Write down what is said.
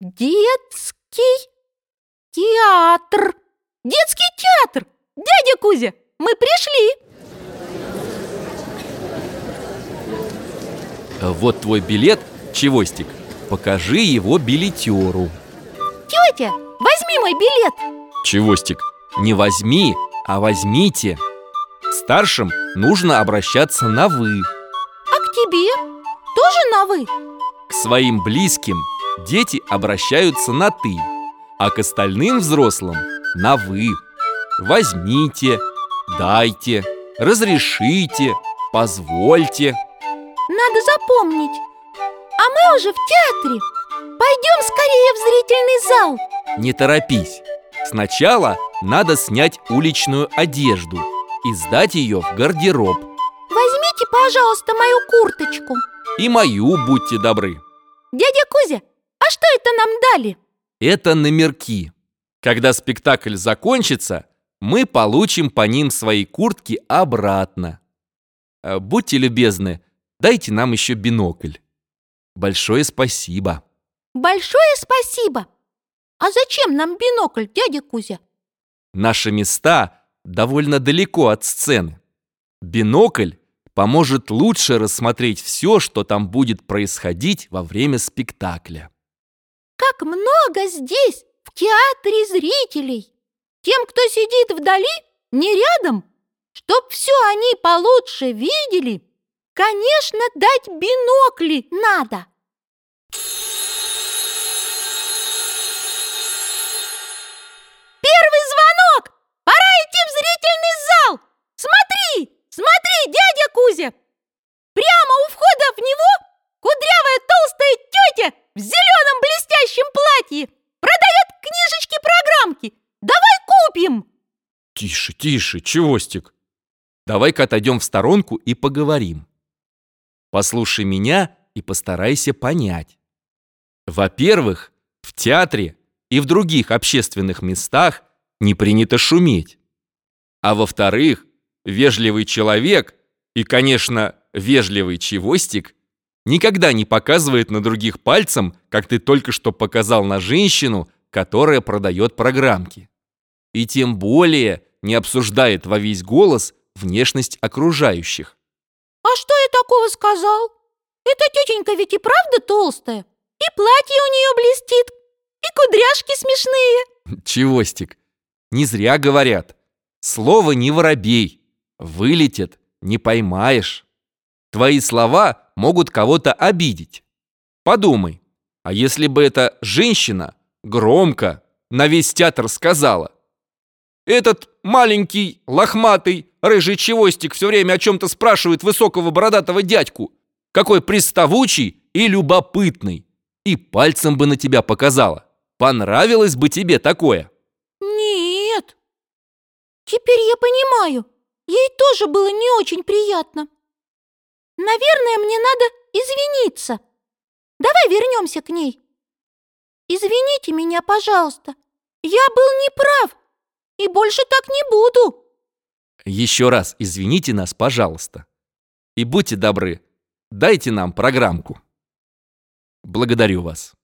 Детский театр. Детский театр. Дядя Кузя, мы пришли. Вот твой билет, Чевостик. Покажи его билетеру. Тетя, возьми мой билет. Чевостик, не возьми, а возьмите. Старшим нужно обращаться на «вы». А к тебе? Тоже на «вы»? К своим близким дети обращаются на «ты», а к остальным взрослым на «вы». Возьмите, дайте, разрешите, позвольте. Надо запомнить. А мы уже в театре. Пойдем скорее в зрительный зал. Не торопись. Сначала надо снять уличную одежду и сдать ее в гардероб. Возьмите, пожалуйста, мою курточку. И мою, будьте добры. Дядя Кузя, а что это нам дали? Это номерки. Когда спектакль закончится, мы получим по ним свои куртки обратно. Э, Будьте любезны, дайте нам еще бинокль. Большое спасибо. Большое спасибо. А зачем нам бинокль, дядя Кузя? Наши места довольно далеко от сцены. Бинокль поможет лучше рассмотреть все, что там будет происходить во время спектакля. Как много здесь, в театре зрителей. Тем, кто сидит вдали, не рядом, чтоб все они получше видели, конечно, дать бинокли надо. Первый звонок! Пора идти в зрительный зал! Смотри, смотри, дядя Кузя! Прямо у входа в него кудрявая толстая тетя в зеленом блестящем платье продает книжечки-программки. Давай купим! Тише, тише, чевостик. Давай-ка отойдем в сторонку и поговорим. Послушай меня и постарайся понять. Во-первых, в театре и в других общественных местах не принято шуметь. А во-вторых, вежливый человек и, конечно, вежливый чевостик никогда не показывает на других пальцем, как ты только что показал на женщину, которая продает программки. И тем более не обсуждает во весь голос внешность окружающих. А что я такого сказал? Эта тетенька ведь и правда толстая. И платье у нее блестит, и кудряшки смешные. Чевостик, не зря говорят. Слово не воробей. Вылетит, не поймаешь. Твои слова могут кого-то обидеть. Подумай, а если бы эта женщина громко на весь театр сказала «Этот маленький, лохматый, рыжий чевостик все время о чем-то спрашивает высокого бородатого дядьку, какой приставучий и любопытный, и пальцем бы на тебя показала. Понравилось бы тебе такое?» Нет. Теперь я понимаю. Ей тоже было не очень приятно. Наверное, мне надо извиниться. Давай вернемся к ней. Извините меня, пожалуйста. Я был неправ. И больше так не буду. Еще раз извините нас, пожалуйста. И будьте добры, дайте нам программку. Благодарю вас.